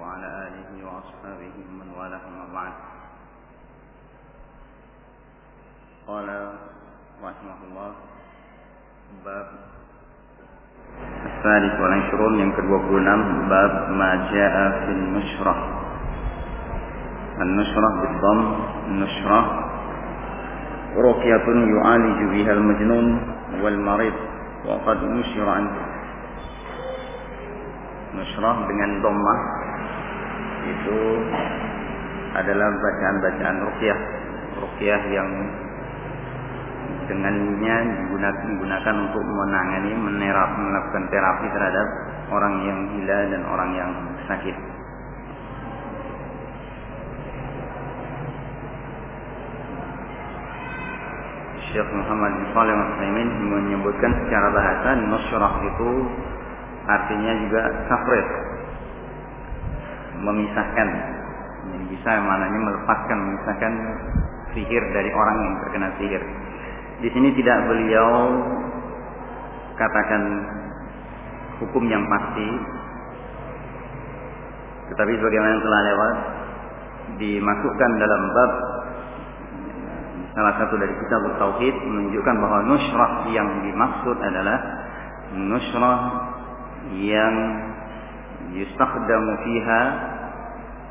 وعلى آله وأصحابه من والاه ما بعد. قال رحمه الله باب الثالث والعشرون yang ke-26 bab ma jaa fil nushrah النشرة. بالضم النشرة رقية يعالج بها المجنون والمريض وقد نشر عنه. nusrah dengan dhammah itu adalah bacaan-bacaan ruqyah. Ruqyah yang dengannya digunakan, digunakan untuk menangani menerap melakukan terapi terhadap orang yang gila dan orang yang sakit. Syekh Muhammad bin Shalih Al-Utsaimin menyebutkan secara bahasa nusrah itu artinya juga tafrid memisahkan. Jadi bisa maknanya melepaskan memisahkan sihir dari orang yang terkena sihir. Di sini tidak beliau katakan hukum yang pasti tetapi sebagaimana telah lewat dimasukkan dalam bab salah satu dari kitab tauhid menunjukkan bahwa nusrah yang dimaksud adalah nusrah yang yustakhdamu fiha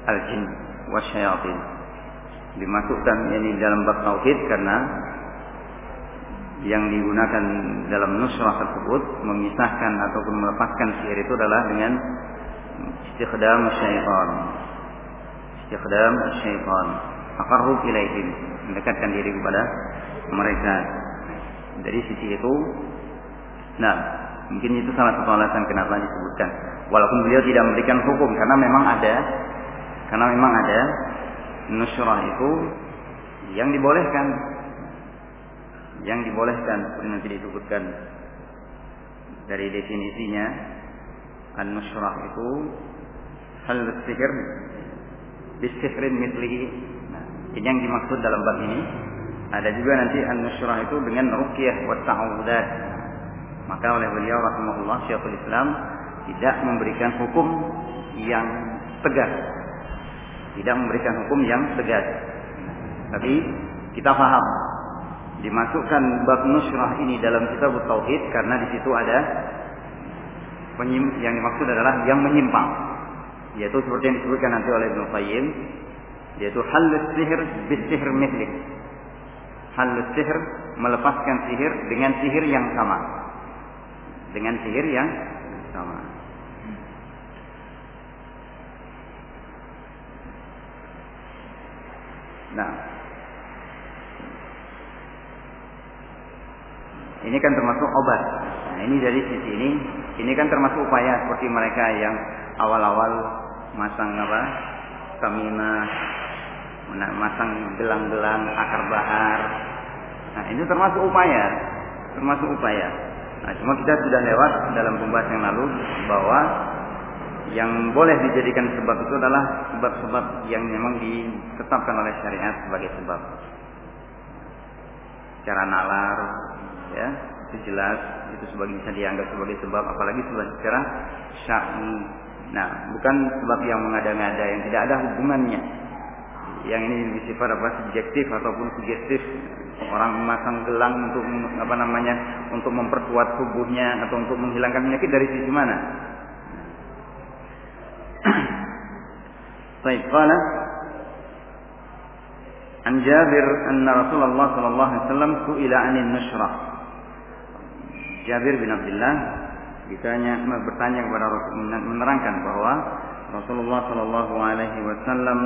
al-jin wasyayatin dimasukkan ini dalam bab tauhid karena yang digunakan dalam nusrah tersebut memisahkan ataupun melepaskan sihir itu adalah dengan istikhdam syaitan. Istikhdam syaitan. Aqarrub ilaihim. Mendekatkan diri kepada mereka. Dari sisi itu nah Mungkin itu salah satu alasan kenapa disebutkan. Walaupun beliau tidak memberikan hukum karena memang ada karena memang ada nusrah itu yang dibolehkan. Yang dibolehkan seperti nanti disebutkan? Dari definisinya an-nusrah itu hal sihir bisihrin mislihi nah, yang dimaksud dalam bab ini ada juga nanti an-nusrah itu dengan ruqyah wa ta'awudat maka oleh beliau rahimahullah Syekhul Islam tidak memberikan hukum yang tegas. Tidak memberikan hukum yang tegas. Tapi kita paham dimasukkan bab nusrah ini dalam kitab tauhid karena di situ ada yang dimaksud adalah yang menyimpang yaitu seperti yang disebutkan nanti oleh Ibnu Qayyim yaitu hal sihir bis sihir mithlik hal sihir melepaskan sihir dengan sihir yang sama dengan sihir yang sama. Nah, ini kan termasuk obat. Nah, ini dari sisi ini, ini kan termasuk upaya seperti mereka yang awal-awal masang apa, stamina, masang gelang-gelang akar bahar. Nah, ini termasuk upaya, termasuk upaya. Nah, cuma kita sudah lewat dalam pembahasan yang lalu bahwa yang boleh dijadikan sebab itu adalah sebab-sebab yang memang ditetapkan oleh syariat sebagai sebab. Cara nalar, ya, itu jelas itu sebagai bisa dianggap sebagai sebab, apalagi secara syar'i. Nah, bukan sebab yang mengada-ngada yang tidak ada hubungannya. Yang ini bersifat apa subjektif ataupun sugestif orang memasang gelang untuk apa namanya untuk memperkuat tubuhnya atau untuk menghilangkan penyakit dari sisi mana? Baik, qala. An Jabir anna Rasulullah sallallahu alaihi wasallam su'ila 'anil nushrah. Jabir bin Abdullah ditanya bertanya kepada Rasul menerangkan bahwa Rasulullah sallallahu alaihi wasallam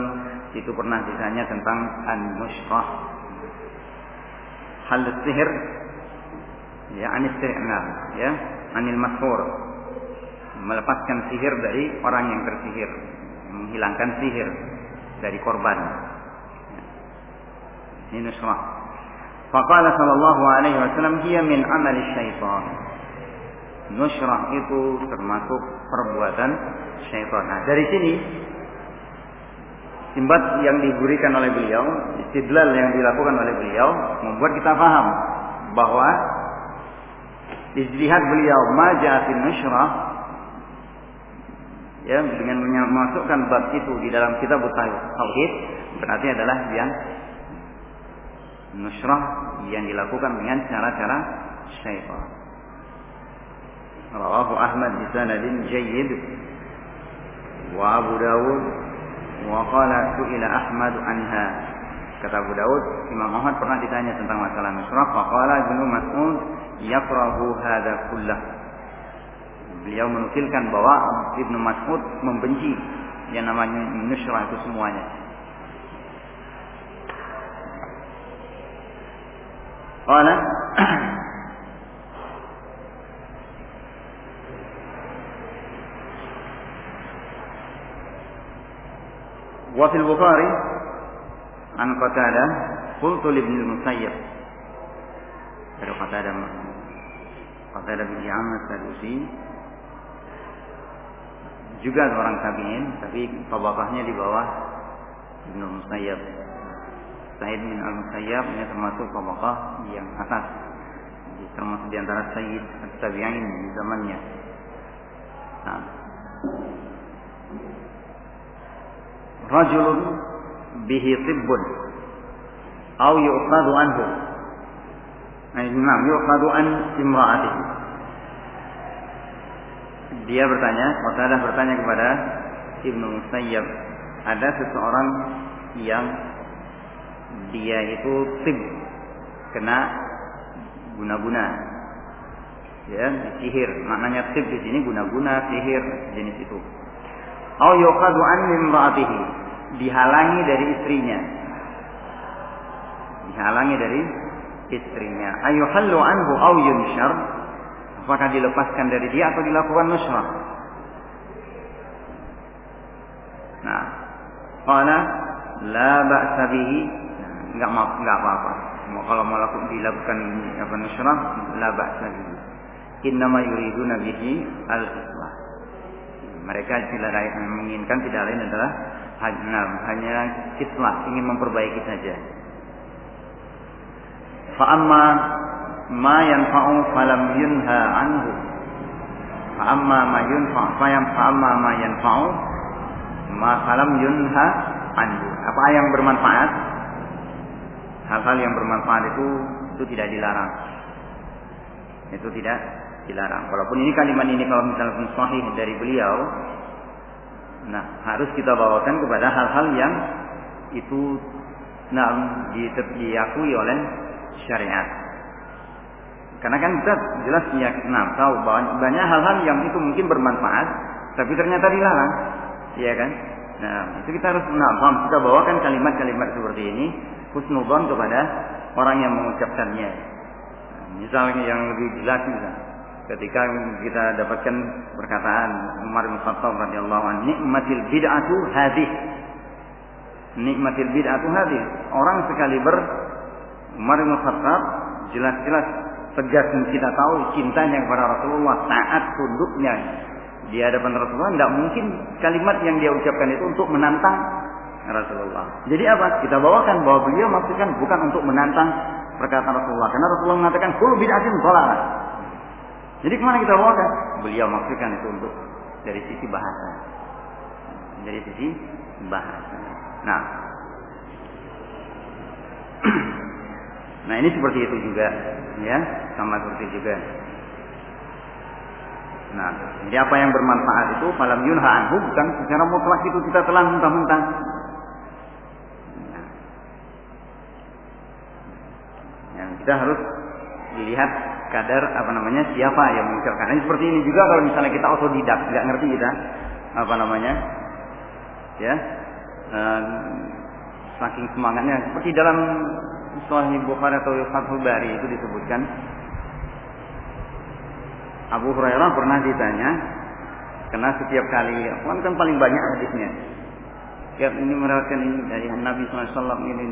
itu pernah ditanya tentang an-nushrah hal sihir? Ya anis ya anil mashur melepaskan sihir dari orang yang tersihir menghilangkan sihir dari korban. Ini nusrah. Faqala sallallahu alaihi wasallam hiya min amali syaitan. Nusrah itu termasuk perbuatan syaitan. Nah dari sini Simbat yang diberikan oleh beliau, istidlal yang dilakukan oleh beliau membuat kita paham bahwa ijtihad beliau majah fil nusrah ya dengan memasukkan bab itu di dalam kitab tauhid berarti adalah yang nusrah yang dilakukan dengan cara-cara syaitan. Rawahu Ahmad bi sanadin jayyid wa Abu Dawud wa qala su'ila Ahmad anha. Kata Abu Dawud, Imam Ahmad pernah ditanya tentang masalah nusrah, faqala Ibnu Mas'ud yakrahu hadza kullah. Beliau menukilkan bahwa Ibnu Mas'ud membenci yang namanya nusrah itu semuanya. قال وفي البخاري عن قتادة قلت لابن المسيب dari Qatada Qatada bin I'amah Sadusi juga orang tabi'in tapi tabaqahnya di bawah Ibnu Musayyab Said bin Al-Musayyab ini termasuk tabaqah yang atas termasuk di antara Sayyid Tabi'in di zamannya. Nah. Rajulun bihi tibbun au yu'khadu anhu. Nah, yu'khadu an imra'atihi. Dia bertanya, Qatadah bertanya kepada Ibnu Musayyab, ada seseorang yang dia itu tib kena guna-guna? Ya sihir. Maknanya tib di sini guna-guna sihir jenis itu. Au yuqadu an imraatihi. Dihalangi dari istrinya. Dihalangi dari istrinya. Ayuhallu anhu au yunshar apakah dilepaskan dari dia atau dilakukan nusrah nah qala la ba'sa bihi nggak mau nggak apa-apa. Kalau mau lakukan dilakukan apa nusrah la ba'sa bihi. Innama yuriduna bihi al-islah. Mereka tidak menginginkan tidak lain adalah hanya islah, ingin memperbaiki saja. Fa amma ma yanfa'u falam yunha anhu. Fa amma ma yunfa' fa amma ma yanfa'u ma falam yunha anhu. Apa yang bermanfaat hal-hal yang bermanfaat itu itu tidak dilarang. Itu tidak dilarang. Walaupun ini kalimat ini kalau misalnya sahih dari beliau, nah harus kita bawakan kepada hal-hal yang itu nah diakui oleh syariat. Karena kan kita jelas ya, nah tahu banyak hal-hal yang itu mungkin bermanfaat, tapi ternyata dilarang, ya kan? Nah itu kita harus nah, kita bawakan kalimat-kalimat seperti ini husnudon kepada orang yang mengucapkannya. Misalnya yang lebih jelas misalnya, ketika kita dapatkan perkataan Umar bin Khattab radhiyallahu anhu, nikmatil bid'atu hadis. Nikmatil bid'atu hadis. Orang sekali ber Umar bin Khattab jelas-jelas tegas kita tahu cintanya kepada Rasulullah, taat tunduknya di hadapan Rasulullah tidak mungkin kalimat yang dia ucapkan itu untuk menantang Rasulullah. Jadi apa? Kita bawakan bahwa beliau maksudkan bukan untuk menantang perkataan Rasulullah. Karena Rasulullah mengatakan kullu bid'atin dhalalah. Jadi ke mana kita bawakan? Beliau maksudkan itu untuk dari sisi bahasa. Dari sisi bahasa. Nah. nah ini seperti itu juga. Ya, sama seperti juga. Nah, jadi apa yang bermanfaat itu falam yunha anhu bukan secara mutlak itu kita telah mentah-mentah kita harus dilihat kadar apa namanya siapa yang mengucapkan. Ini seperti ini juga kalau misalnya kita otodidak, nggak ngerti kita apa namanya, ya, uh, saking semangatnya. Seperti dalam Sahih Bukhari atau Fathul Bari itu disebutkan Abu Hurairah pernah ditanya karena setiap kali kan kan paling banyak hadisnya. Ya ini meriwayatkan ini dari Nabi SAW ini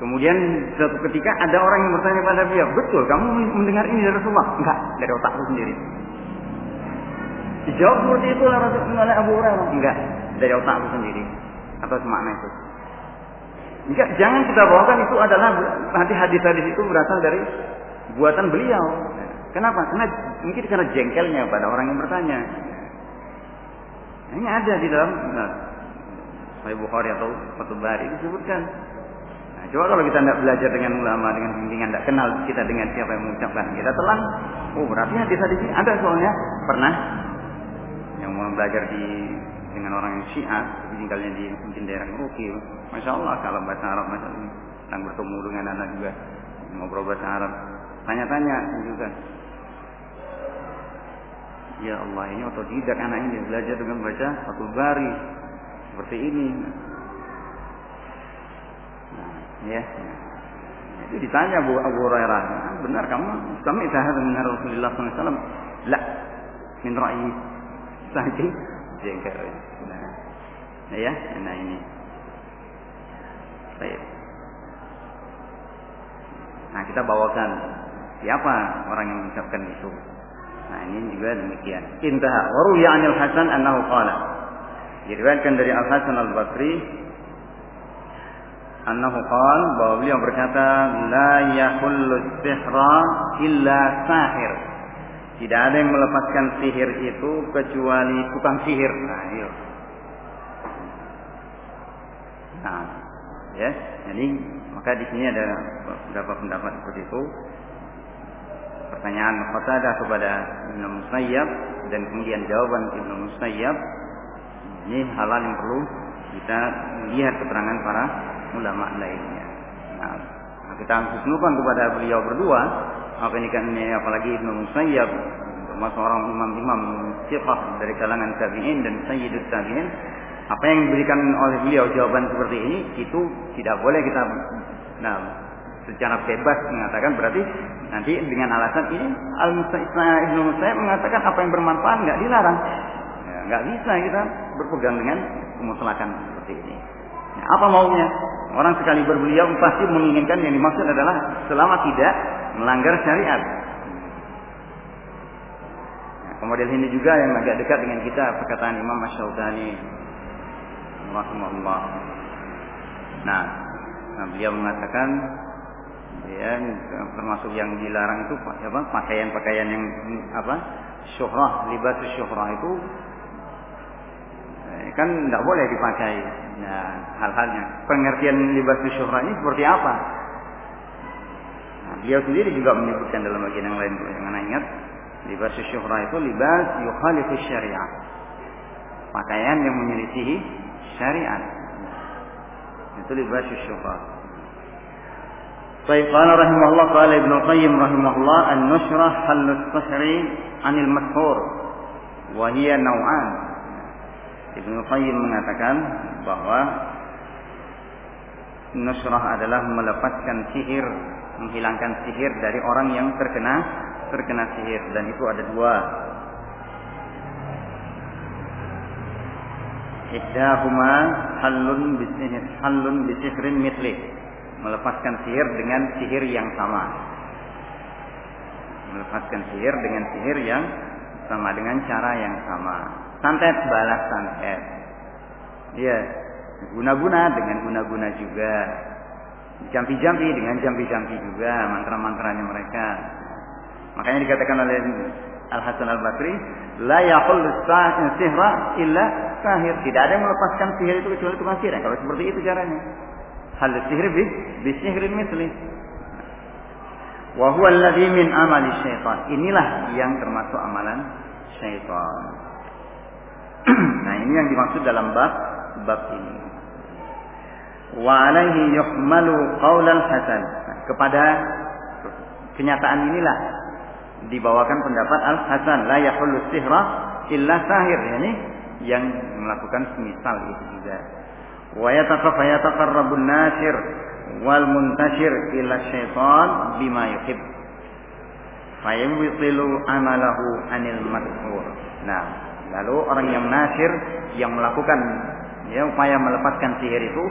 Kemudian suatu ketika ada orang yang bertanya pada beliau, betul kamu mendengar ini dari Rasulullah? Enggak, dari otakku sendiri. Dijawab seperti itu oleh Abu Hurairah. Enggak, dari otakku sendiri. Atau semakna itu. Enggak, jangan kita bawakan itu adalah nanti hadis-hadis itu berasal dari buatan beliau. Kenapa? Karena mungkin karena jengkelnya pada orang yang bertanya. Ini ada di dalam nah, Sahih Bukhari atau Fathul Bari disebutkan. Nah, coba kalau kita tidak belajar dengan ulama, dengan bimbingan, tidak kenal kita dengan siapa yang mengucapkan, kita telan. Oh berarti hadis-hadis ini ada soalnya pernah yang mau belajar di dengan orang yang Syiah, tinggalnya di mungkin daerah masya Allah kalau bahasa Arab masya Allah, sedang bertemu dengan anak juga ngobrol bahasa Arab, tanya-tanya juga. Ya Allah ini otodidak anak ini belajar dengan baca satu Bari seperti ini. Nah, ya. Itu ditanya Bu Abu Hurairah, ah, benar kamu kami sahih dengan Rasulullah SAW? La, min ra'yi saja jengkel. Nah, ya, nah ini. Baik. Nah, kita bawakan siapa orang yang mengucapkan itu. Nah, ini juga demikian. Intaha. Waru ya'anil Hasan annahu qala. Diriwayatkan dari Al Hasan Al Basri annahu qala bahwa beliau berkata la yahullu sihra illa sahir. Tidak ada yang melepaskan sihir itu kecuali tukang sihir. Nah, iya. Nah, ya. Jadi maka di sini ada beberapa pendapat seperti itu. Pertanyaan Qatadah kepada Ibnu Musayyab dan kemudian jawaban Ibnu Musayyab ini hal-hal yang perlu kita lihat keterangan para ulama lainnya. Nah, kita husnukan kepada beliau berdua apa ini kan apalagi Ibnu Musayyab termasuk orang imam-imam siqah dari kalangan tabi'in dan sayyidut tabi'in apa yang diberikan oleh beliau jawaban seperti ini itu tidak boleh kita nah secara bebas mengatakan. Berarti nanti dengan alasan ini al Ibnu Musayyab mengatakan apa yang bermanfaat nggak dilarang. Ya, nggak bisa kita berpegang dengan kemutlakan seperti ini. Nah, apa maunya? Orang sekali berbeliau pasti menginginkan yang dimaksud adalah selama tidak melanggar syariat. Nah, kemudian ini juga yang agak dekat dengan kita perkataan Imam Masyaudani rahimahullah. Nah, nah beliau mengatakan ya termasuk yang dilarang itu apa pakaian-pakaian yang apa syuhrah libas syuhrah itu eh, kan tidak boleh dipakai. Nah hal-halnya. Pengertian libas syuhrah ini seperti apa? Nah, beliau sendiri juga menyebutkan dalam bagian yang lain yang anda ingat? Libas syuhrah itu libas yukhalifus syariah. Pakaian yang menyelisihi syariat. Itu libas hiya naw'an. Ibnu Qayyim mengatakan bahwa nusrah adalah melepaskan sihir, menghilangkan sihir dari orang yang terkena terkena sihir dan itu ada dua Ihdahuma halun bisihir halun bisihrin mitli. Melepaskan sihir dengan sihir yang sama. Melepaskan sihir dengan sihir yang sama dengan cara yang sama. Santet balas santet. Iya, guna-guna dengan guna-guna juga. Jampi-jampi dengan jampi-jampi juga mantra-mantranya mereka. Makanya dikatakan oleh Al Hasan Al Basri, la yaqul sihra illa sahir. Tidak ada yang melepaskan sihir itu kecuali tukang sihir. Kalau seperti itu caranya. Hal sihir bis bis sihrin misli. Wa huwa alladhi min amali syaitan. Inilah yang termasuk amalan syaitan. nah, ini yang dimaksud dalam bab bab ini. Wa alaihi yuhmalu qaulal hasan. Nah, kepada kenyataan inilah dibawakan pendapat Al Hasan la yahullu sihra illa sahir yani yang melakukan semisal itu juga. Wa yataqarrabu nasir wal muntashir ila syaitan bima yuhib. Fayubtilu amalahu anil madhur. Nah, lalu orang yang nasir yang melakukan ya upaya melepaskan sihir itu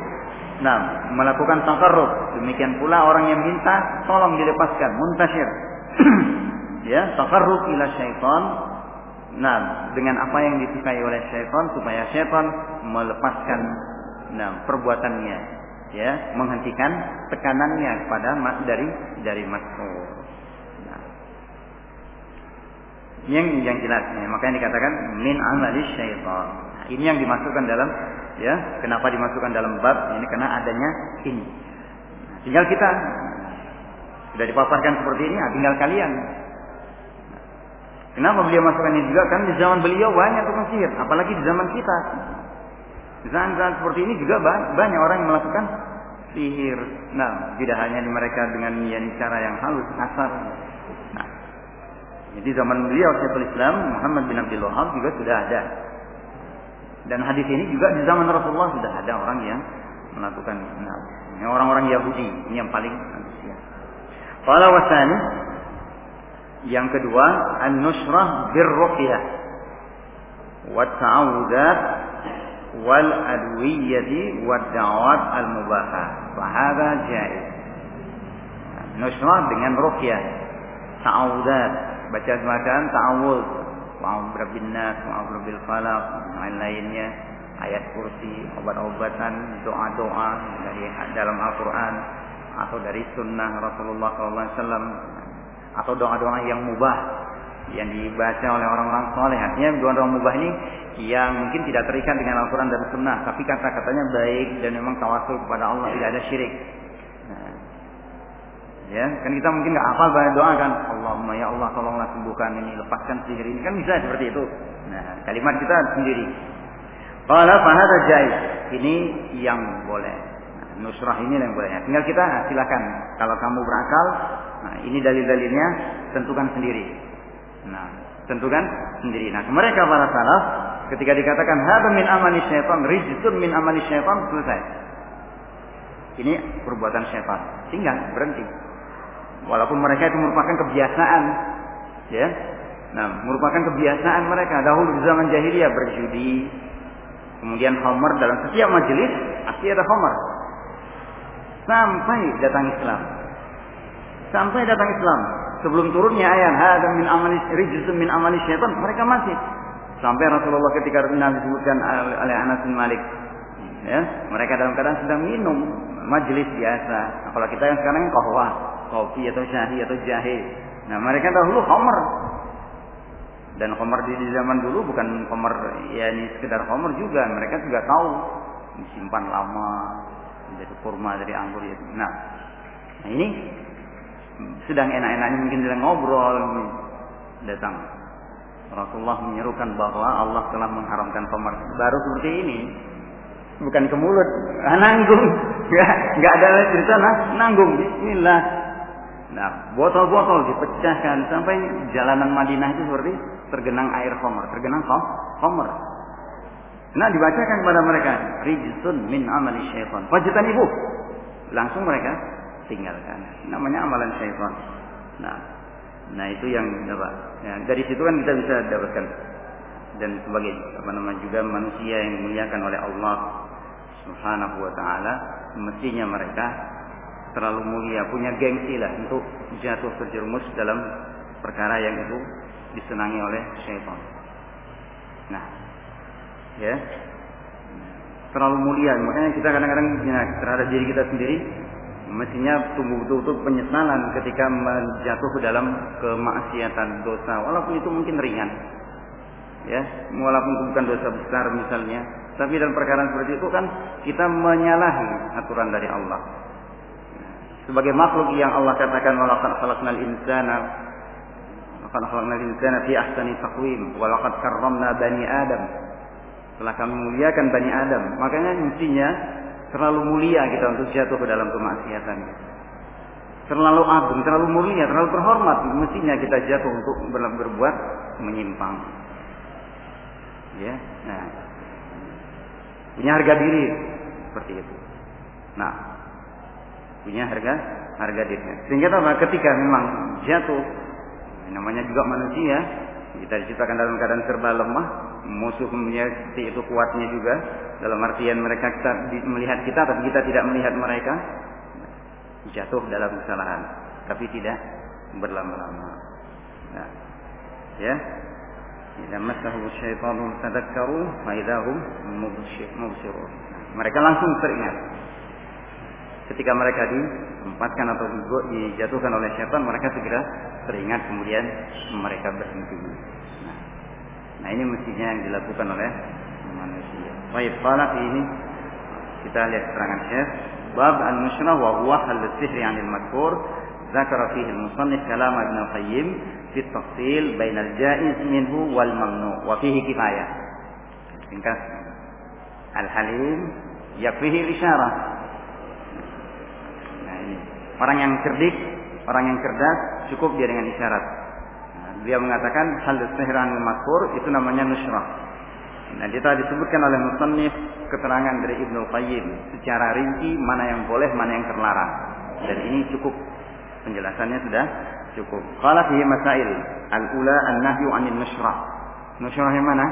nah melakukan takarrub demikian pula orang yang minta tolong dilepaskan muntashir ya takarrub ila syaitan Nah, dengan apa yang disukai oleh syaitan supaya syaitan melepaskan nah, perbuatannya, ya, menghentikan tekanannya kepada dari dari masuk. Nah. Yang yang jelasnya, makanya dikatakan min amali syaitan. Nah, ini yang dimasukkan dalam ya, kenapa dimasukkan dalam bab ini karena adanya ini. tinggal kita sudah dipaparkan seperti ini, nah, tinggal kalian. Kenapa beliau masukkan ini juga? Kan di zaman beliau banyak tukang sihir, apalagi di zaman kita. Di zaman seperti ini juga banyak orang yang melakukan sihir. Nah, tidak hanya di mereka dengan yani cara yang halus, kasar. Nah, jadi zaman beliau Syekhul Islam Muhammad bin Abdul Wahab juga sudah ada. Dan hadis ini juga di zaman Rasulullah sudah ada orang yang melakukan nah, orang-orang Yahudi ini yang paling antusias. Qala wasani yang kedua an-nusrah birruqyah. Wa ta'awudat wal adwiyati wa da'awat al-mubahah. Fahada jaiz. Nusrah dengan ruqyah, ta'awudat, baca bacaan ta'awud, wa'udzu bin nas, wa'udzu bil falaq, lain-lainnya, ayat kursi, obat-obatan, doa-doa dari dalam Al-Qur'an atau dari sunnah Rasulullah SAW atau doa-doa yang mubah yang dibaca oleh orang-orang soleh. Artinya doa-doa mubah ini yang mungkin tidak terikat dengan Al-Quran dan Sunnah, tapi kata-katanya baik dan memang tawasul kepada Allah tidak ada syirik. Nah, ya, kan kita mungkin nggak hafal banyak doa kan, Allahumma ya Allah tolonglah sembuhkan ini, lepaskan sihir ini kan bisa seperti itu. Nah, kalimat kita sendiri. Qala fahada jais. Ini yang boleh. Nah, nusrah ini yang boleh. Tinggal kita silakan. Kalau kamu berakal, nah ini dalil-dalilnya tentukan sendiri. Nah, tentukan sendiri. Nah, mereka para salaf ketika dikatakan hadza min amali syaitan, rijsun min amali syaitan, selesai. Ini perbuatan syaitan. Tinggal berhenti. Walaupun mereka itu merupakan kebiasaan, ya. Nah, merupakan kebiasaan mereka dahulu di zaman jahiliyah berjudi, kemudian homer dalam setiap majelis pasti ada homer. Sampai datang Islam. Sampai datang Islam, sebelum turunnya ayat hada min amali rijsun min amali syaitan mereka masih. Sampai Rasulullah ketika Nabi disebutkan oleh Anas bin Malik. Ya mereka dalam keadaan sedang minum majelis biasa. Apalagi kita yang sekarang kahwa kopi atau syahi atau jahe. Nah mereka dahulu khamr dan khamr di zaman dulu bukan khamr ya ini sekedar khamr juga. Mereka juga tahu disimpan lama menjadi kurma dari anggur itu. Nah nah ini sedang enak-enaknya mungkin sedang ngobrol. Datang. Rasulullah menyerukan bahwa Allah telah mengharamkan khamar. Baru seperti ini. Bukan ke mulut. Ah, nanggung. Nggak ada cerita nah nanggung. Bismillah. Nah botol-botol dipecahkan. Sampai jalanan Madinah itu seperti tergenang air khamar. Tergenang khamar nah dibacakan kepada mereka rijsun min amali syaitan fajitan ibu langsung mereka tinggalkan. Namanya amalan syaitan. Nah, nah itu yang apa? Ya, dari situ kan kita bisa dapatkan dan sebagai apa namanya juga manusia yang dimuliakan oleh Allah Subhanahu wa taala, mestinya mereka terlalu mulia, punya gengsi lah untuk jatuh terjerumus dalam perkara yang itu disenangi oleh syaitan. Nah, ya, terlalu mulia, makanya kita kadang-kadang ya, terhadap diri kita sendiri mestinya tumbuh betul-betul penyesalan ketika menjatuh ke dalam kemaksiatan dosa. Walaupun itu mungkin ringan ya. Walaupun bukan dosa besar misalnya. Tapi dalam perkara seperti itu kan kita menyalahi aturan dari Allah. Sebagai makhluk yang Allah katakan walaqad khalaqnal insana walaqad khalaqnal insana fi ahsani taqwim walaqad karramna bani adam telah kami muliakan bani Adam makanya mestinya Terlalu mulia kita untuk jatuh ke dalam kemaksiatan. Terlalu agung, terlalu mulia, terlalu terhormat. Mestinya kita jatuh untuk ber berbuat menyimpang. Ya, nah, punya harga diri seperti itu. Nah, punya harga harga diri. Sehingga apa? Ketika memang jatuh, namanya juga manusia, kita diciptakan dalam keadaan serba lemah, musuhnya seperti itu kuatnya juga. Dalam artian mereka kita melihat kita, tapi kita tidak melihat mereka. Jatuh dalam kesalahan, tapi tidak berlama-lama. Nah, ya. Idza massahu syaitanu tadakkaru fa idahum mubsirun. Mereka langsung teringat Ketika mereka ditempatkan atau dijatuhkan oleh syaitan, mereka segera teringat kemudian mereka berhenti. Nah, nah ini mestinya yang dilakukan oleh manusia. Baik, qala ini kita lihat keterangan Syekh bab al-musyrah wa huwa hal sihri 'anil madhkur ذكر فيه المصنف كلام ابن القيم في التفصيل بين الجائز منه والممنوع وفيه كفاية ringkas al-halim yakfihi isyarah nah ini orang yang cerdik orang yang cerdas cukup dia dengan isyarat nah, dia mengatakan hal sihran makur itu namanya nusrah Nah, dia telah disebutkan oleh musannif keterangan dari Ibnu Qayyim secara rinci mana yang boleh, mana yang terlarang. Dan ini cukup penjelasannya sudah cukup. Qala fihi masail. Al-ula an-nahyu 'anil nusrah. Nusrah yang mana?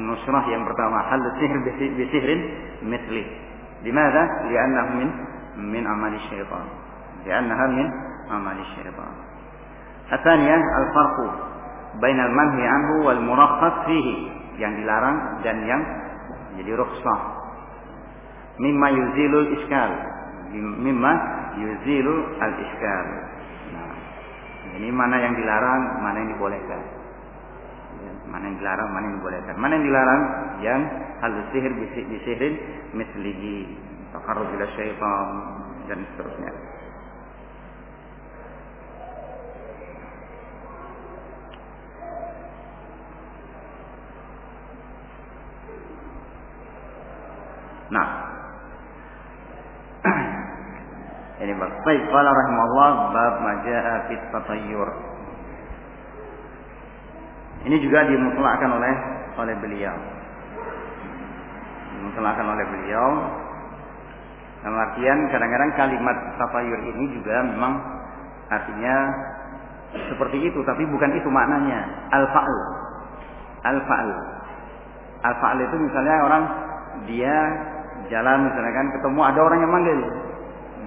Nusrah yang pertama hal sihr bi sihrin mithli. Limadha? Li'annahu min min amali syaitan. Li'annaha min amali syaitan. الثانية الفرق بين المنهي عنه والمرخص فيه yang dilarang dan yang jadi rukhsah mimma yuzilul iskal mimma yuzilul al iskal nah, ini mana yang dilarang mana yang dibolehkan mana yang dilarang mana yang dibolehkan mana yang dilarang yang hal sihir bisihirin mislihi takarrub ila syaitan dan seterusnya Ini bab. Baik, qala rahimahullah bab majaa fit tatayyur. Ini juga dimutlakkan oleh oleh beliau. Dimutlakkan oleh beliau. Dalam artian kadang-kadang kalimat tatayur ini juga memang artinya seperti itu, tapi bukan itu maknanya. Al-fa'l. Al-fa'l. Al-fa'l itu misalnya orang dia jalan misalnya kan ketemu ada orang yang manggil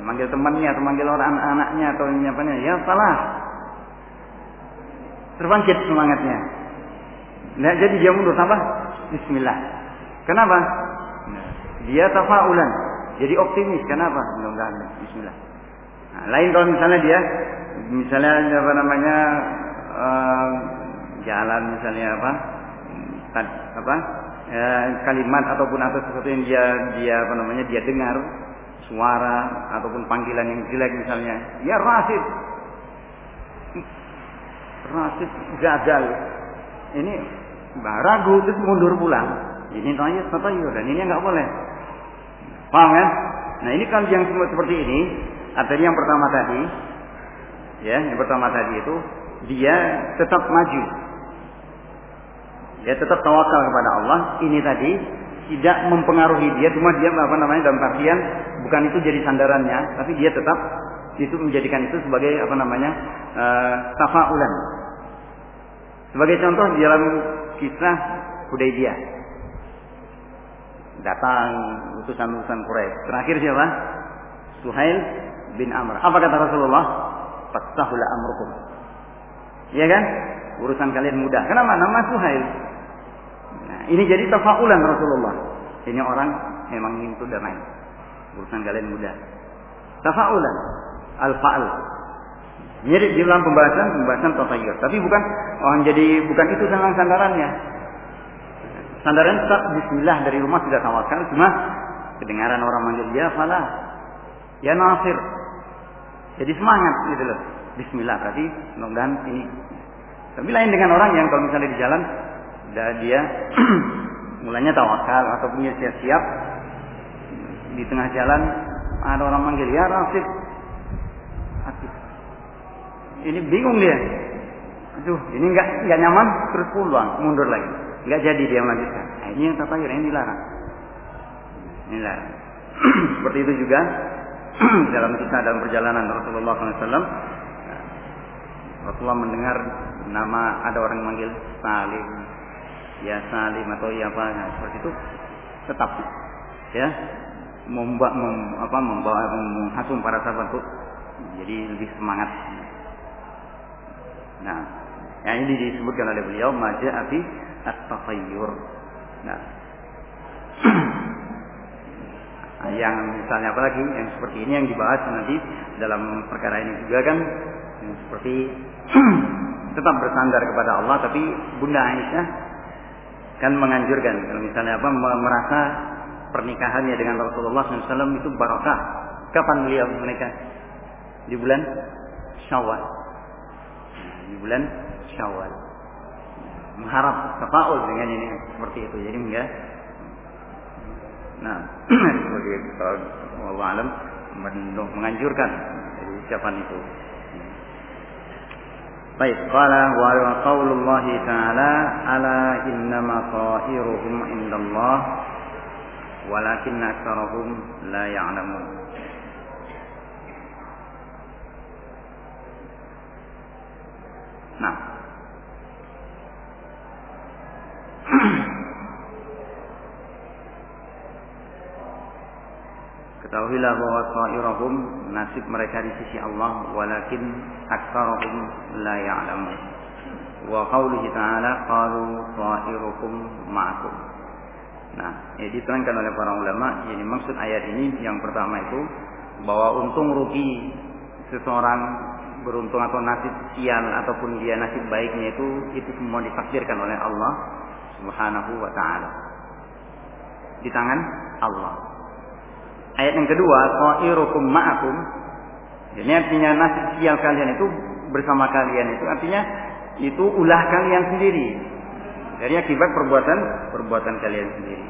manggil temannya atau manggil orang anak-anaknya atau apa ya salah. Terbangkit semangatnya. Nah jadi dia mundur apa Bismillah. Kenapa? Dia tafaulan. Jadi optimis kenapa? Mudah-mudahan. Bismillah. Nah, lain kalau misalnya dia misalnya apa namanya uh, jalan misalnya apa apa ya, kalimat ataupun atau sesuatu yang dia dia apa namanya dia dengar suara ataupun panggilan yang jelek misalnya. Ya rasid rasid gagal ini ragu terus mundur pulang ini tanya tatayur dan ini nggak boleh. Paham kan nah ini kan yang seperti ini artinya yang pertama tadi ya yang pertama tadi itu dia tetap maju. Dia tetap tawakal kepada Allah. Ini tadi tidak mempengaruhi dia, cuma dia apa namanya dalam artian bukan itu jadi sandarannya, tapi dia tetap itu menjadikan itu sebagai apa namanya uh, tafaulan. Sebagai contoh di dalam kisah Hudaybiyah datang utusan-utusan Quraisy. Terakhir siapa? Suhail bin Amr. Apa kata Rasulullah? Fattahul amrukum. Iya kan? Urusan kalian mudah. Kenapa? Nama Suhail. Ini jadi tafaulan Rasulullah. Ini orang memang itu damai. Urusan kalian mudah. Tafaulan. Al-fa'al. Mirip di dalam pembahasan pembahasan tatayur. Tapi bukan orang jadi bukan itu sangat sandarannya. Sandaran tetap Bismillah dari rumah sudah tawakal. Cuma kedengaran orang manggil dia falah. Ya Nasir. Jadi semangat gitu loh. Bismillah berarti mudah-mudahan ini. Tapi lain dengan orang yang kalau misalnya di jalan dan dia mulanya tawakal atau punya siap-siap. Di tengah jalan ada orang manggil ya Rasid. Ini bingung dia. Aduh ini nggak nggak nyaman. Terus pulang mundur lagi. Nggak jadi dia melanjutkan. Nah, ini yang tatayur ini dilarang. Ini dilarang. Seperti itu juga dalam kisah dalam perjalanan Rasulullah SAW Rasulullah mendengar nama ada orang manggil Salim ya salim atau ya apa nah, seperti itu tetap ya membawa mem, apa membawa menghasung para sahabat untuk jadi lebih semangat. Nah, yang ini disebutkan oleh beliau maja api at-tafayyur. Nah, yang misalnya apa lagi yang seperti ini yang dibahas nanti dalam perkara ini juga kan yang seperti tetap bersandar kepada Allah tapi Bunda Aisyah kan menganjurkan kalau misalnya apa merasa pernikahannya dengan Rasulullah SAW itu barakah. Kapan beliau menikah? Di bulan Syawal. Di bulan Syawal. Mengharap tafaul dengan ini seperti itu. Jadi enggak. Nah, sebagai Allah alam menganjurkan jadi ucapan itu. Baik, qala wa qaulullah ta'ala ala innama ta'iruhum indallah walakin aktsarahum la ya'lamun. Nah. Ketahuilah bahwa ta'irahum nasib mereka di sisi Allah walakin aktsarahum la ya'lamun. Wa qawlihi ta'ala qalu ta'irukum ma'akum. Nah, ini diterangkan oleh para ulama, ini maksud ayat ini yang pertama itu bahwa untung rugi seseorang beruntung atau nasib sial ataupun dia nasib baiknya itu itu semua ditakdirkan oleh Allah Subhanahu wa taala. Di tangan Allah. Ayat yang kedua, qairukum ma'akum. Ini artinya nasib sial kalian itu bersama kalian itu artinya itu ulah kalian sendiri. Dari akibat perbuatan perbuatan kalian sendiri.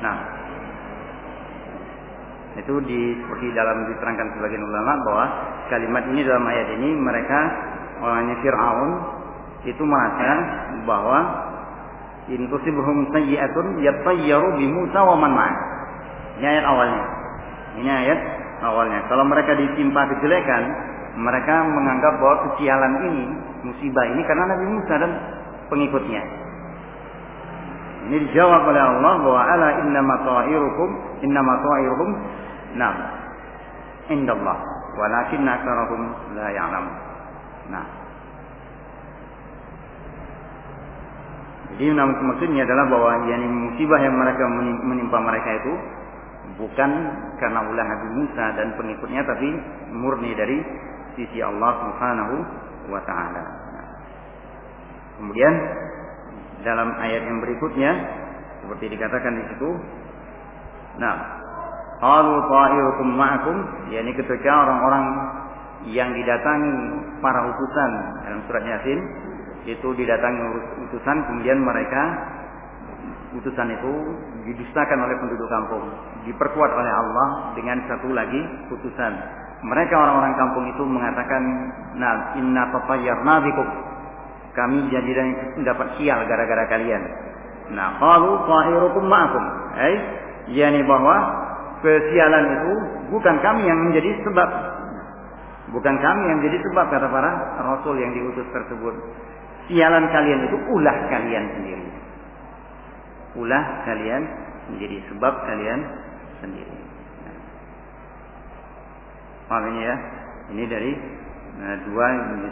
Nah, itu di seperti dalam diterangkan sebagian ulama bahwa kalimat ini dalam ayat ini mereka orangnya Fir'aun itu merasa bahwa intusibhum sayyi'atun yatayyaru bi Musa wa man ma'ah. Ini ayat awalnya. Ini ayat awalnya. Kalau mereka ditimpa kejelekan, mereka menganggap bahwa kesialan ini, musibah ini karena Nabi Musa dan pengikutnya. Ini dijawab oleh Allah bahwa ala innama ta'irukum innama ta'irukum nam indallah walakin aktsarahum la ya'lam. Nah. Jadi maksudnya adalah bahwa yang musibah yang mereka menimpa mereka itu bukan karena ulah Nabi Musa dan pengikutnya tapi murni dari sisi Allah Subhanahu wa taala. Kemudian dalam ayat yang berikutnya seperti dikatakan di situ nah qalu ta'irukum ma'akum yakni ketika orang-orang yang didatangi para utusan dalam surat Yasin itu didatangi utusan kemudian mereka utusan itu didustakan oleh penduduk kampung diperkuat oleh Allah dengan satu lagi utusan mereka orang-orang kampung itu mengatakan nah inna tatayyarna bikum kami jadi dapat sial gara-gara kalian. Nah, qalu ta'irukum ma'akum. Eh, yakni bahwa kesialan itu bukan kami yang menjadi sebab. Bukan kami yang menjadi sebab kata para rasul yang diutus tersebut. Sialan kalian itu ulah kalian sendiri. Ulah kalian menjadi sebab kalian sendiri. Nah. Paham ini ya? Ini dari Nah, dua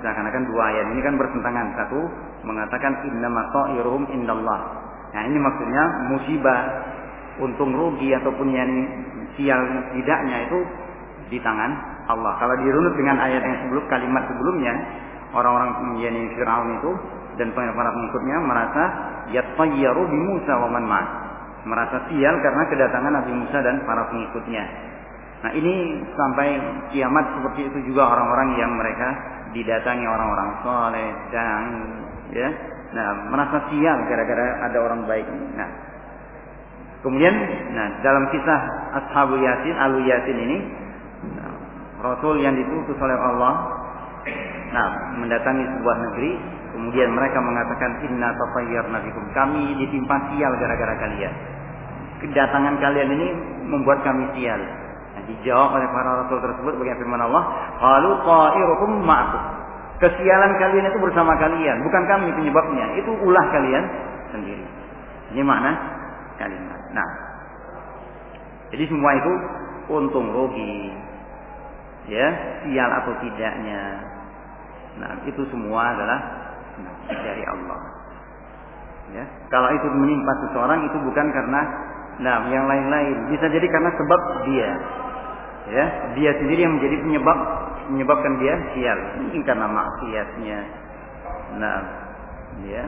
akan dua ayat ini kan bertentangan. Satu mengatakan inna ta'iruhum indallah. Nah, ini maksudnya musibah, untung rugi ataupun yang sial tidaknya itu di tangan Allah. Kalau dirunut dengan ayat yang sebelum kalimat sebelumnya, orang-orang yani Firaun itu dan para pengikutnya merasa yatayyaru bi Musa wa man Merasa sial karena kedatangan Nabi Musa dan para pengikutnya. Nah ini sampai kiamat seperti itu juga orang-orang yang mereka didatangi orang-orang soleh dan ya, nah merasa sial gara-gara ada orang baik. Nah kemudian, nah dalam kisah Ashabu Yasin, Alu Yasin ini, nah, Rasul yang ditutus oleh Allah, nah mendatangi sebuah negeri, kemudian mereka mengatakan Inna tafayyar nabikum, kami ditimpa sial gara-gara kalian. Kedatangan kalian ini membuat kami sial Dijawab oleh para rasul tersebut bagi firman Allah, "Qalu ta'irukum ma'akum." Kesialan kalian itu bersama kalian, bukan kami penyebabnya. Itu ulah kalian sendiri. Ini makna kalimat. Nah, jadi semua itu untung rugi, ya sial atau tidaknya. Nah, itu semua adalah dari Allah. Ya, kalau itu menimpa seseorang itu bukan karena nah yang lain-lain, bisa jadi karena sebab dia ya dia sendiri yang menjadi penyebab menyebabkan dia sial mungkin karena maksiatnya nah Ya.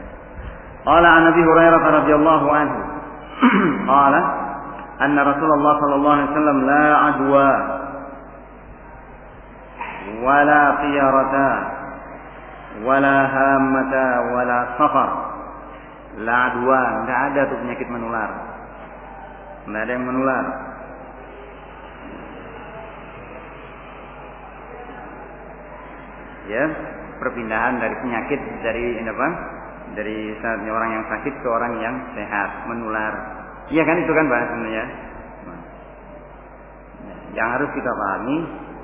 Qala an Abi Hurairah radhiyallahu anhu. Qala anna Rasulullah sallallahu alaihi wasallam la adwa wala tiyarata wala hamata wala safar. La adwa, enggak ada tuh penyakit menular. Enggak ada yang menular. Ya, perpindahan dari penyakit dari apa? Dari saatnya orang yang sakit ke orang yang sehat, menular. Iya kan itu kan bahasanya. Yang harus kita pahami,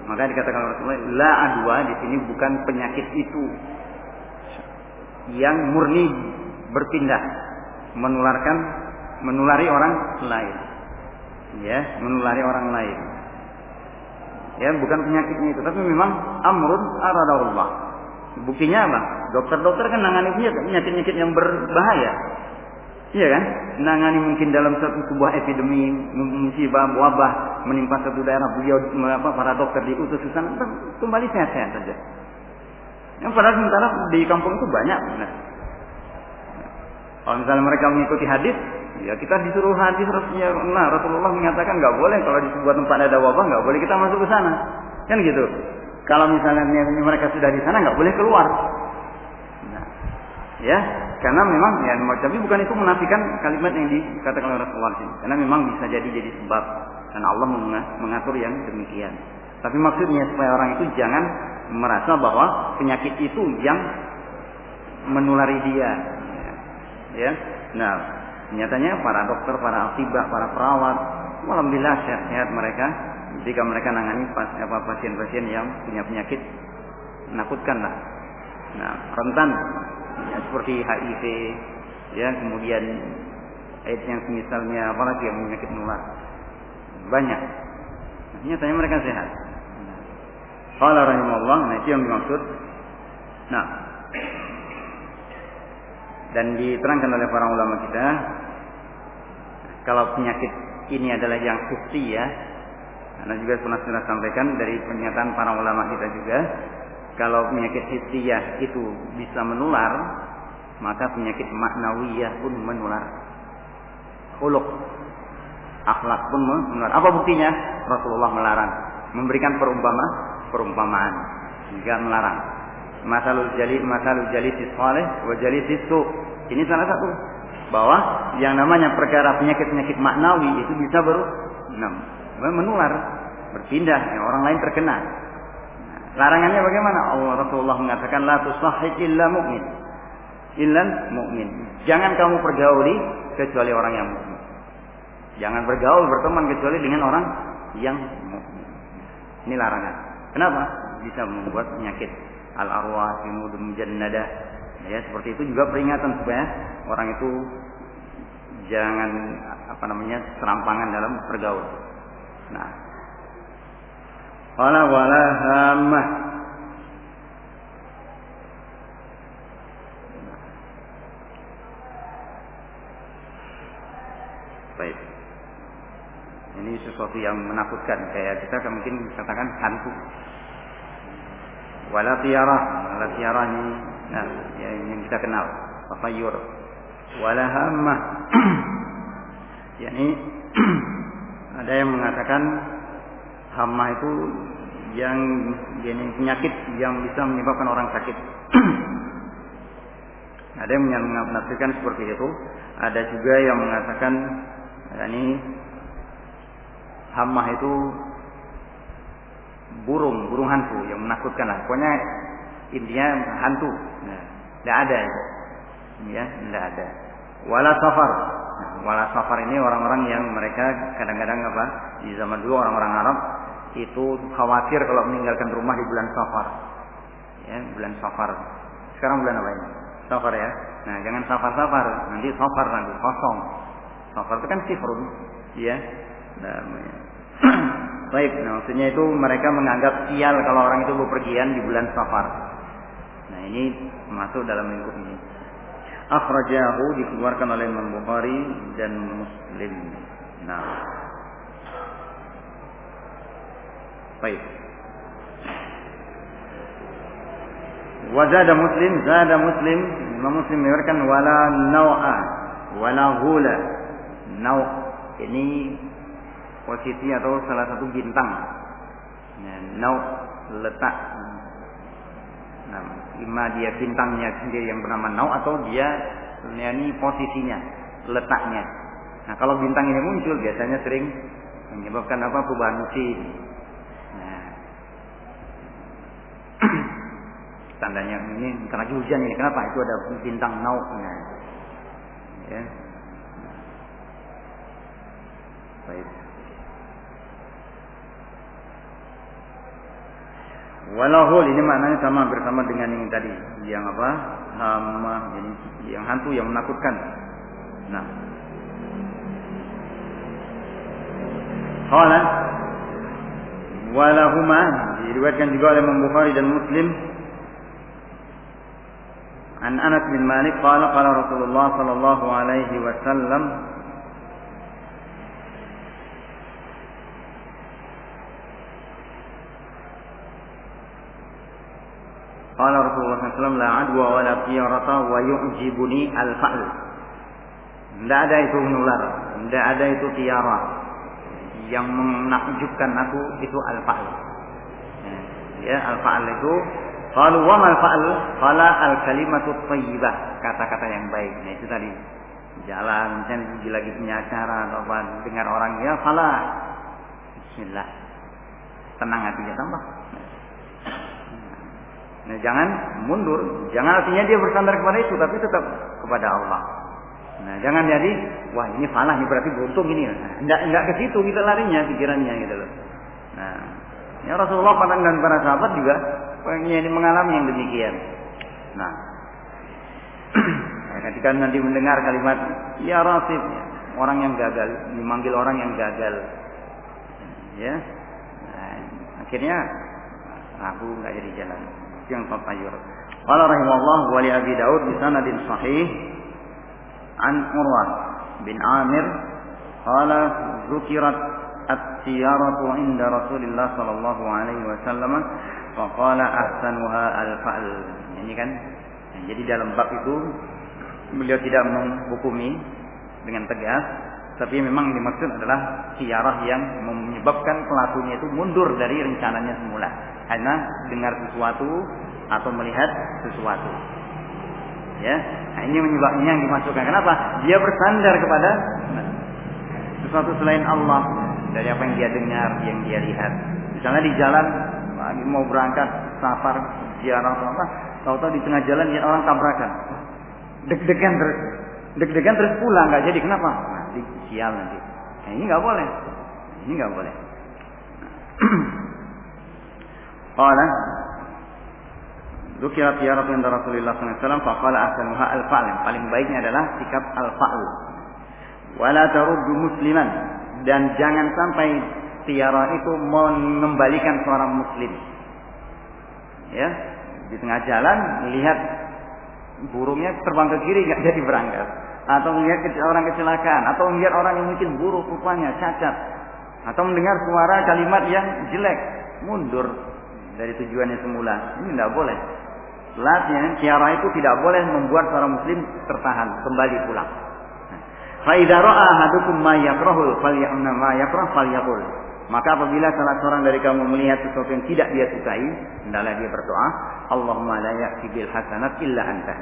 maka dikatakan Rasulullah, la adwa di sini bukan penyakit itu yang murni berpindah, menularkan, menulari orang lain. Ya, menulari orang lain. Ya, bukan penyakitnya itu, tapi memang amrun aradahullah. Buktinya apa? Dokter-dokter kan nangani penyakit-penyakit yang berbahaya. Iya kan? Nangani mungkin dalam satu sebuah epidemi, musibah, wabah menimpa satu daerah, beliau apa, para dokter diutus ke sana, kembali sehat-sehat saja. Yang padahal sementara di kampung itu banyak. Nah, kalau misalnya mereka mengikuti hadis, ya kita disuruh hadis Rasulullah. Nah, Rasulullah menyatakan nggak boleh kalau di sebuah tempat ada wabah nggak boleh kita masuk ke sana, kan gitu. Kalau misalnya mereka sudah di sana nggak boleh keluar. Nah, ya, karena memang ya tapi bukan itu menafikan kalimat yang dikatakan oleh Rasulullah. Karena memang bisa jadi jadi sebab karena Allah mengatur yang demikian. Tapi maksudnya supaya orang itu jangan merasa bahwa penyakit itu yang menulari dia. Ya. Nah, nyatanya para dokter, para atibah, para perawat, alhamdulillah sehat-sehat mereka jika mereka nangani pasien-pasien yang punya penyakit menakutkan lah. Nah, rentan ya, seperti HIV, ya kemudian AIDS yang misalnya apalagi yang penyakit menular banyak. Nyatanya mereka sehat. Kalau rahimahullah, nah itu yang dimaksud. Nah, dan diterangkan oleh para ulama kita, kalau penyakit ini adalah yang suci ya, karena juga pernah sudah sampaikan dari pernyataan para ulama kita juga, kalau penyakit hissiyah itu bisa menular, maka penyakit maknawiyah pun menular. Huluk, akhlak pun menular. Apa buktinya? Rasulullah melarang, memberikan perumpama, perumpamaan, juga melarang. Masalul jali, masalul jali salih wa jali su. Ini salah satu bahwa yang namanya perkara penyakit-penyakit maknawi itu bisa baru menular, berpindah, ya, orang lain terkena. Nah, larangannya bagaimana? Allah Rasulullah mengatakan la tusahhid illa mu'min. Illa mu'min. Jangan kamu pergauli kecuali orang yang mukmin. Jangan bergaul berteman kecuali dengan orang yang mukmin. Ini larangan. Kenapa? Bisa membuat penyakit al arwah mudum jannada. Ya, seperti itu juga peringatan supaya orang itu jangan apa namanya serampangan dalam pergaul. Nah, wala wala. Baik. Ini sesuatu yang menakutkan. Kayak kita kan mungkin katakan hantu. Wala tiara, wala tiara ini nah, yang kita kenal. Tafayur. Wala hamah. yakni ada yang mengatakan hama itu yang gini, penyakit yang bisa menyebabkan orang sakit. ada yang menafsirkan seperti itu. Ada juga yang mengatakan ini hama itu burung, burung hantu yang menakutkan lah. Pokoknya intinya hantu. Nah, tidak ada itu. Ya, tidak ada. Wala safar. Nah, safar ini orang-orang yang mereka kadang-kadang apa di zaman dulu orang-orang Arab itu khawatir kalau meninggalkan rumah di bulan safar. Ya, bulan safar. Sekarang bulan apa ini? Safar ya. Nah, jangan safar-safar, nanti safar nanti kosong. Safar itu kan sifrun, ya. Baik, nah, maksudnya itu mereka menganggap sial kalau orang itu bepergian di bulan safar. Nah, ini masuk dalam lingkup ini akhrajahu dikeluarkan oleh Imam Bukhari dan Muslim. Nah. Baik. Wajada Muslim, zada Muslim Imam Muslim meriwayatkan wala nau'a wala ghula. Nau ini posisi atau salah satu bintang. Nah, nau letak. Nah, ima dia bintangnya sendiri yang bernama nau atau dia ini posisinya, letaknya. Nah, kalau bintang ini muncul biasanya sering menyebabkan apa perubahan musim. Nah, tandanya ini lagi hujan ini. Kenapa? Itu ada bintang nau. Nah, ya. Baik. Walahul ini maknanya sama bersama dengan yang tadi, yang apa? Hama, yang, yang hantu yang menakutkan. Nah. Qala walahuma diriwayatkan juga oleh Imam Bukhari dan Muslim An Anas bin Malik qala qala Rasulullah sallallahu alaihi wasallam Qala SAW la adwa wa la tiyarata wa yu'jibuni al-fa'l. Tidak ada itu menular, tidak ada itu tiara. Yang menakjubkan aku itu al-fa'l. Ya, al-fa'l itu Qalu wa mal fa'al? Qala al kalimatu thayyibah, kata-kata yang baik. Nah, itu tadi. Jalan, misalnya lagi punya acara atau apa, dengar orang ya fala. Bismillah. Tenang hatinya tambah. Nah, jangan mundur, jangan artinya dia bersandar kepada itu, tapi tetap kepada Allah. Nah, jangan jadi, wah ini falah, ini berarti beruntung ini. Nah, enggak, enggak ke situ kita larinya pikirannya gitu loh. Nah, ya Rasulullah dan para sahabat juga ini mengalami yang demikian. Nah, ketika nanti mendengar kalimat ya ya, orang yang gagal, dimanggil orang yang gagal, ya, nah, akhirnya ragu nggak jadi jalan. Yang tatayur. Qala rahimahullah wa li Abi Daud bi sanadin sahih an Urwah bin Amir qala zukirat at-tiyaratu inda Rasulillah sallallahu alaihi wasallam Faqala ahsanuha al-fa'l. Ini kan. Jadi dalam bab itu beliau tidak menghukumi dengan tegas, tapi memang dimaksud adalah siarah yang menyebabkan pelakunya itu mundur dari rencananya semula. Karena dengar sesuatu atau melihat sesuatu. Ya, nah, ini menyebabnya yang dimasukkan. Kenapa? Dia bersandar kepada sesuatu selain Allah dari apa yang dia dengar, yang dia lihat. Misalnya di jalan lagi mau berangkat safar ziarah atau apa, tahu-tahu di tengah jalan lihat orang tabrakan. Deg-degan terus. Deg-degan terus pulang nggak jadi kenapa? Nanti sial nanti. Nah, ini nggak boleh. Ini nggak boleh. Qala Dukira tiarat yang Rasulullah SAW Faqala ahsanuha al-fa'l Paling baiknya adalah sikap al-fa'l Wala taruddu musliman Dan jangan sampai tiara itu mengembalikan seorang muslim. Ya, di tengah jalan melihat burungnya terbang ke kiri nggak jadi berangkat, atau melihat orang kecelakaan, atau melihat orang yang mungkin buruk rupanya cacat, atau mendengar suara kalimat yang jelek, mundur dari tujuannya semula. Ini tidak boleh. Latnya, tiara itu tidak boleh membuat seorang muslim tertahan, kembali pulang. Maka apabila salah seorang dari kamu melihat sesuatu yang tidak dia sukai, hendaklah dia berdoa, Allahumma la ya'ti bil hasanat illa anta.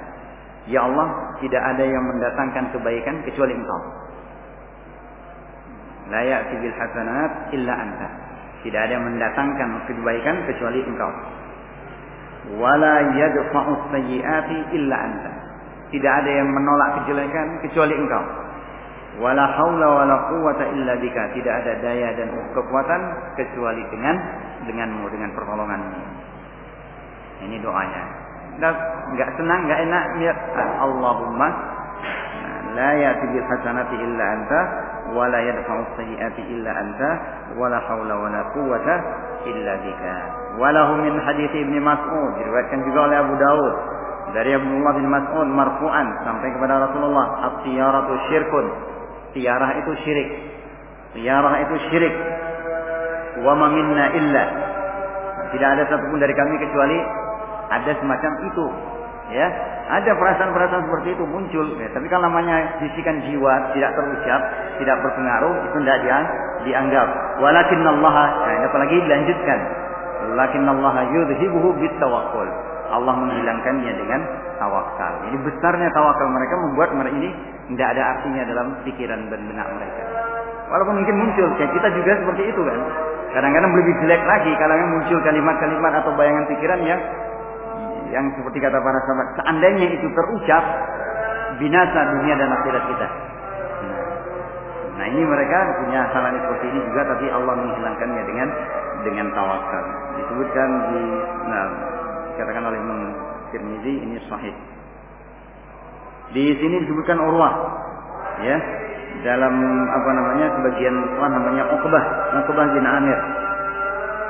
Ya Allah, tidak ada yang mendatangkan kebaikan kecuali Engkau. La ya'ti bil hasanat illa anta. Tidak ada yang mendatangkan kebaikan kecuali Engkau. Wala yadfa'u sayyi'ati illa anta. Tidak ada yang menolak kejelekan kecuali Engkau. Wala haula wala quwata illa bika. Tidak ada daya dan kekuatan kecuali dengan denganmu, dengan pertolonganmu. Ini doanya. Dan enggak senang, enggak enak lihat Allahumma la ya'ti bil hasanati illa anta wa la yadfa'u sayyiati illa anta wa la haula wa la quwata illa bika. Walahu min hadits Ibnu Mas'ud diriwayatkan juga oleh Abu Daud dari Abdullah bin Mas'ud marfu'an sampai kepada Rasulullah at-tiyaratu syirkun Tiarah itu syirik. Tiarah itu syirik. Wa ma minna illa. Tidak ada satupun dari kami kecuali ada semacam itu. Ya, ada perasaan-perasaan seperti itu muncul. Ya, tapi kalau namanya bisikan jiwa tidak terucap, tidak berpengaruh, itu tidak dia, dianggap. Walakin Allah, nah, apalagi dilanjutkan. Walakin Allah yudhibuhu bitawakkul. Allah menghilangkannya dengan tawakal. Jadi besarnya tawakal mereka membuat mereka ini tidak ada artinya dalam pikiran dan benak mereka. Walaupun mungkin muncul, kayak kita juga seperti itu kan. Kadang-kadang lebih jelek lagi kalau yang muncul kalimat-kalimat atau bayangan pikiran yang yang seperti kata para sahabat, seandainya itu terucap, binasa dunia dan akhirat kita. Nah ini mereka punya kesalahan seperti ini juga, tapi Allah menghilangkannya dengan dengan tawakal. Disebutkan di, nah, dikatakan oleh Imam Tirmizi ini sahih. Di sini disebutkan Urwah, ya, dalam apa namanya sebagian apa namanya Uqbah, Uqbah bin Amir.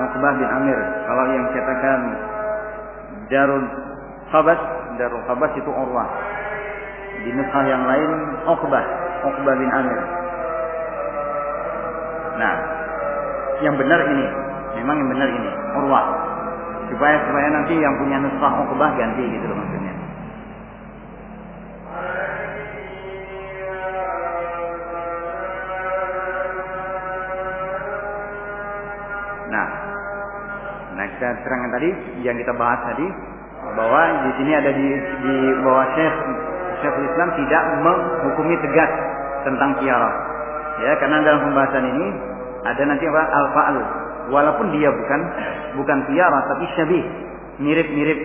Uqbah bin Amir. Kalau yang katakan Darul Khabas, Darul Khabas itu Urwah. Di nuskah yang lain Uqbah, Uqbah bin Amir. Nah, yang benar ini, memang yang benar ini, Urwah. Supaya supaya nanti yang punya nuskah Uqbah ganti gitu loh maksudnya. Kita terangkan tadi yang kita bahas tadi bahwa di sini ada di, di bahwa Syekh Syekh Islam tidak menghukumi tegas tentang tiara. Ya, karena dalam pembahasan ini ada nanti apa al-fa'al. Walaupun dia bukan bukan tiara tapi syabih, mirip-mirip.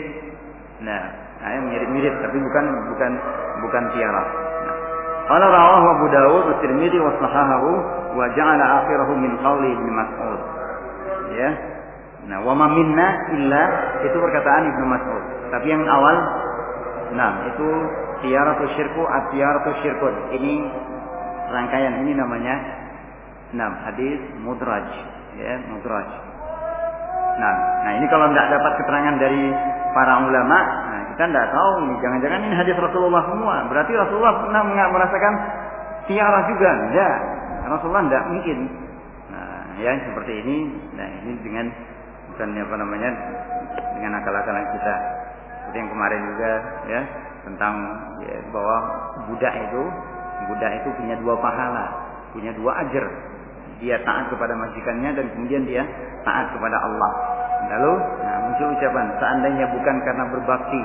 Nah, nah mirip-mirip tapi bukan bukan bukan tiara. Nah. Qala rawahu Abu Dawud wa Tirmidzi wa sahahahu wa ja'ala akhirahu min qawli Ibnu Mas'ud. Ya. Nah, wa minna illa itu perkataan Ibnu Mas'ud. Tapi yang awal nah itu tiaratu syirku at-tiaratu syirkun. Ini rangkaian ini namanya nah hadis mudraj ya mudraj. Nah nah ini kalau tidak dapat keterangan dari para ulama nah kita tidak tahu ini. Jangan-jangan ini hadis Rasulullah semua. Berarti Rasulullah pernah merasakan tiara juga? Tidak Rasulullah tidak mungkin. Nah ya seperti ini. Nah ini dengan bukan apa namanya dengan akal-akalan kita seperti yang kemarin juga ya tentang ya, bahwa budak itu budak itu punya dua pahala, punya dua ajar. Dia taat kepada majikannya dan kemudian dia taat kepada Allah. Lalu nah, muncul ucapan, seandainya bukan karena berbakti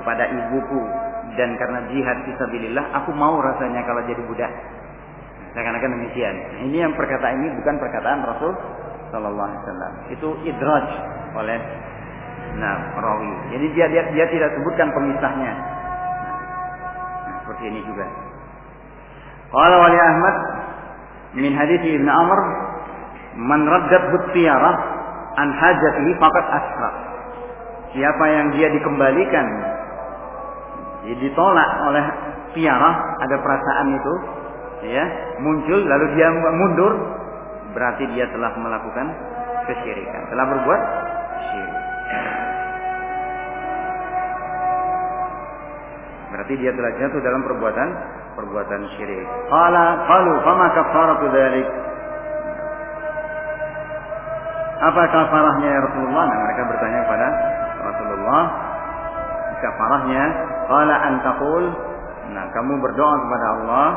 kepada ibuku dan karena jihad fisabilillah, aku mau rasanya kalau jadi budak. Seakan-akan demikian. Nah, ini yang perkataan ini bukan perkataan Rasul Sallallahu Alaihi Wasallam. Itu idraj oleh nah perawi. Jadi dia dia, dia tidak sebutkan pemisahnya. Nah, seperti ini juga. Qala wali Ahmad min hadis Ibnu Amr man raddathu tiyarah an hajatihi faqad asra. Siapa yang dia dikembalikan ditolak oleh tiarah ada perasaan itu ya muncul lalu dia mundur berarti dia telah melakukan kesyirikan telah berbuat syirik berarti dia telah jatuh dalam perbuatan perbuatan syirik. Qala qalu fama kafaratu dzalik? Apa kafarahnya ya Rasulullah? Nah, mereka bertanya kepada Rasulullah. Kafarahnya qala an taqul Nah, kamu berdoa kepada Allah,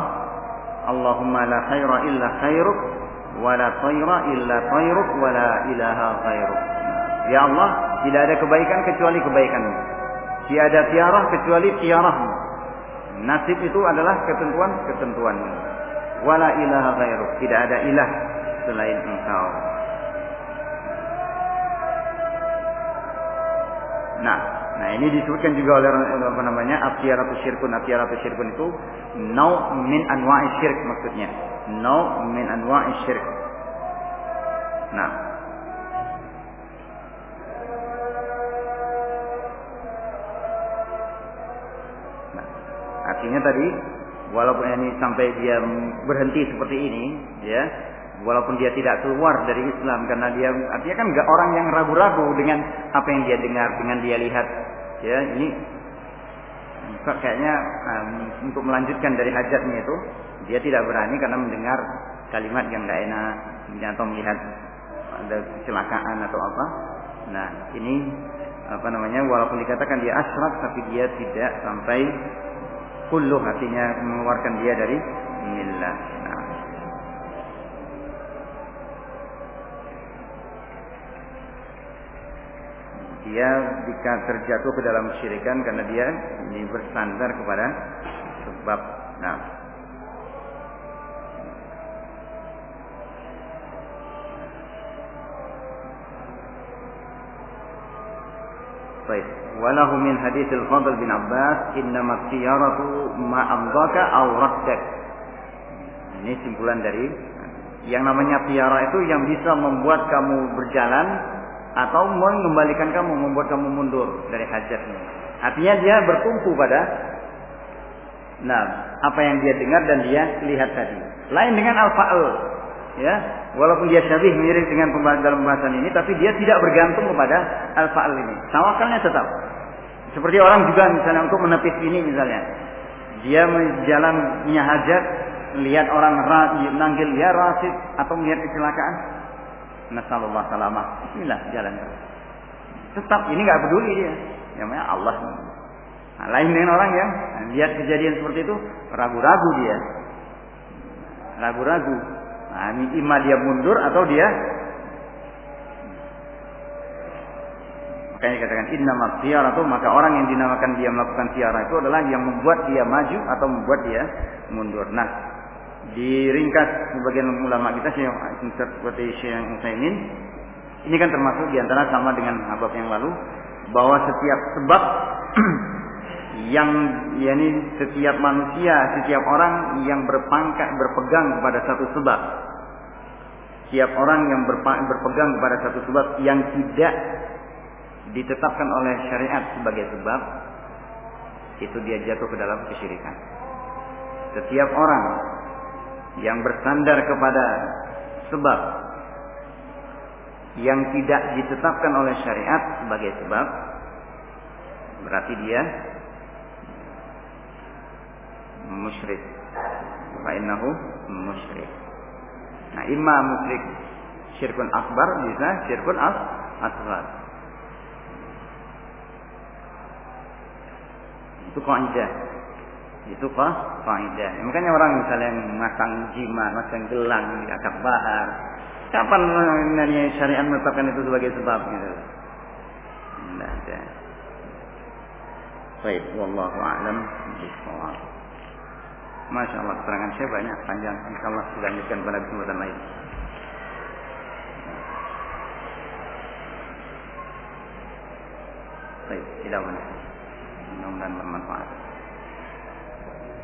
Allahumma la khaira illa khairuk wa la tayra illa tayruk wa la ilaha ghairuk. Ya Allah, tidak ada kebaikan kecuali kebaikanmu. Tiada tiarah kecuali tiarahmu. Nasib itu adalah ketentuan-ketentuanmu. Wala ilaha ghairuk. Tidak ada ilah selain engkau. Nah, nah ini disebutkan juga oleh apa namanya atiyaratu syirkun. Atiyaratu syirkun itu nau min anwa'i syirk maksudnya. Nau min anwa'i syirk. Nah, Artinya tadi walaupun ini sampai dia berhenti seperti ini, ya, walaupun dia tidak keluar dari Islam karena dia artinya kan nggak orang yang ragu-ragu dengan apa yang dia dengar, dengan dia lihat, ya, ini kayaknya um, untuk melanjutkan dari hajatnya itu dia tidak berani karena mendengar kalimat yang tidak enak atau melihat ada kecelakaan atau apa. Nah, ini apa namanya walaupun dikatakan dia asrak tapi dia tidak sampai kulluh artinya mengeluarkan dia dari millah. Dia jika terjatuh ke dalam syirikan karena dia ini bersandar kepada sebab. Nah. Baik. Walahu min hadis al-Fadl bin Abbas, innama tiyaratu ma amdaka aw raddak. Ini simpulan dari yang namanya tiara itu yang bisa membuat kamu berjalan atau mengembalikan kamu, membuat kamu mundur dari hajatnya. Artinya dia bertumpu pada nah apa yang dia dengar dan dia lihat tadi. Lain dengan al-fa'al, ya. Walaupun dia syabih mirip dengan pembahasan dalam pembahasan ini tapi dia tidak bergantung kepada al-fa'al ini. Tawakalnya tetap. Seperti orang juga misalnya untuk menepis ini misalnya. Dia jalan punya hajat lihat orang nanggil ya rasid atau melihat kecelakaan nasallallahu salamah bismillah jalan. Tetap ini nggak peduli dia. Namanya Allah. Nah, lain dengan orang yang lihat kejadian seperti itu ragu-ragu dia. Ragu-ragu. Nah, ini ima dia mundur atau dia? Makanya dikatakan inna atau maka orang yang dinamakan dia melakukan tiara itu adalah yang membuat dia maju atau membuat dia mundur. Nah, diringkas sebagian ulama kita seperti Syekh Utsaimin ini kan termasuk di antara sama dengan abab yang lalu bahwa setiap sebab yang yakni setiap manusia, setiap orang yang berpangkat berpegang kepada satu sebab. Setiap orang yang berpegang kepada satu sebab yang tidak ditetapkan oleh syariat sebagai sebab itu dia jatuh ke dalam kesyirikan. Setiap orang yang bersandar kepada sebab yang tidak ditetapkan oleh syariat sebagai sebab berarti dia musyrik. Fa innahu musyrik. Nah, imma musyrik syirkun akbar bisa syirkun as asghar. Itu kaidah. Itu kok kaidah. Makanya orang misalnya masang jimat, masang gelang di akad bahar, kapan nanya syariat menetapkan itu sebagai sebab gitu. Tidak ada. Baik, wallahu a'lam bishawab. Masya Allah keterangan saya banyak panjang. Insya Allah dilanjutkan pada kesempatan lain. Baik, tidak benar. Mudah-mudahan bermanfaat.